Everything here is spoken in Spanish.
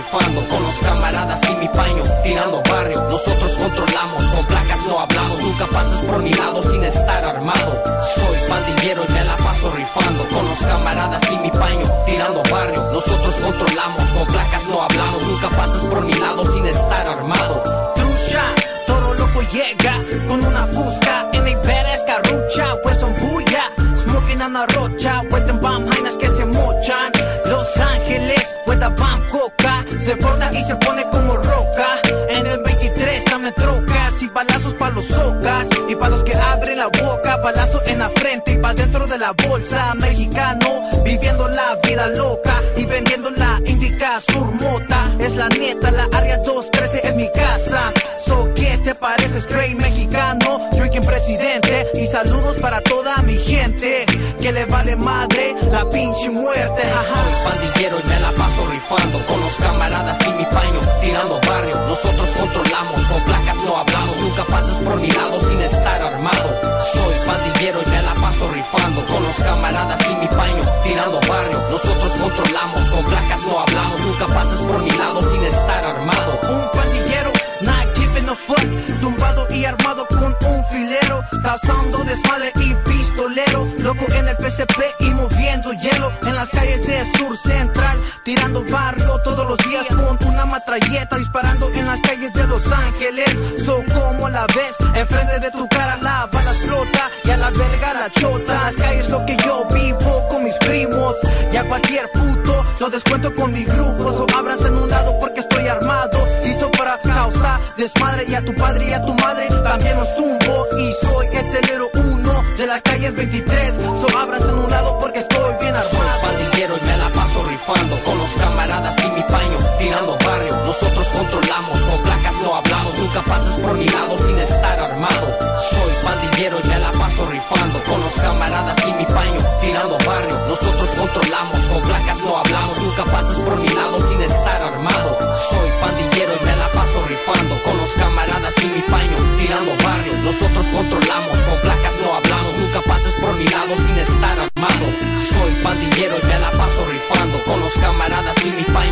rifando con los camaradas y mi paño, tirando barrio. Nosotros controlamos, con placas no hablamos, nunca pasas por mi lado sin estar armado. Soy pandillero y me la paso rifando con los camaradas y mi paño, tirando barrio. Nosotros controlamos, con placas no hablamos, nunca pasas por mi lado sin estar armado. Trucha, todo loco llega con una fusca en mi verga escarrucha, pues son bulla, smoking on a. se corta y se pone como roca. En el 23 dame trocas y balazos pa' los socas. Y pa' los que abren la boca, balazos en la frente y pa' dentro de la bolsa. Mexicano, viviendo la vida loca y vendiendo la indica surmota. Es la neta, la área 213 es mi casa. So, ¿qué te parece? Straight mexicano, drinking presidente. Y saludos para toda mi gente que le vale madre la pinche muerte. Ajá. Paso rifando Con los camaradas y mi paño, tirando barrio Nosotros controlamos, con placas no hablamos Nunca pases por mi lado sin estar armado Soy pandillero y me la paso rifando Con los camaradas y mi paño, tirando barrio Nosotros controlamos, con placas no hablamos Nunca pases por mi lado sin estar armado Un pandillero, not giving a fuck. Tumbado y armado con un filero. Causando desmadre y pistolero. Loco en el PCP y moviendo En las calles de Sur Central. Tirando barrio todos los días con una matralleta. Disparando en las calles de Los Ángeles. So como la ves, enfrente de tu cara la bala explota. Y a la verga la chota. Las calles lo que yo vivo con mis primos. Y a cualquier puto lo descuento con mi grupo. So abras en un lado porque estoy armado. Listo para causar desmadre y a tu padre y a tu madre también los tumbo y soy ese número uno de las calles 23 so abras pandillero y me la paso rifando Con los camaradas y mi paño, tirando barrio. Nosotros controlamos, con placas no hablamos Nunca pases por mi lado sin estar armado. Soy pandillero y me la paso rifando Con los camaradas y mi paño, tirando barrio. Nosotros controlamos, con placas no hablamos Nunca pases por mi lado sin estar armado. Soy pandillero y me la paso rifando Con los camaradas y mi paño,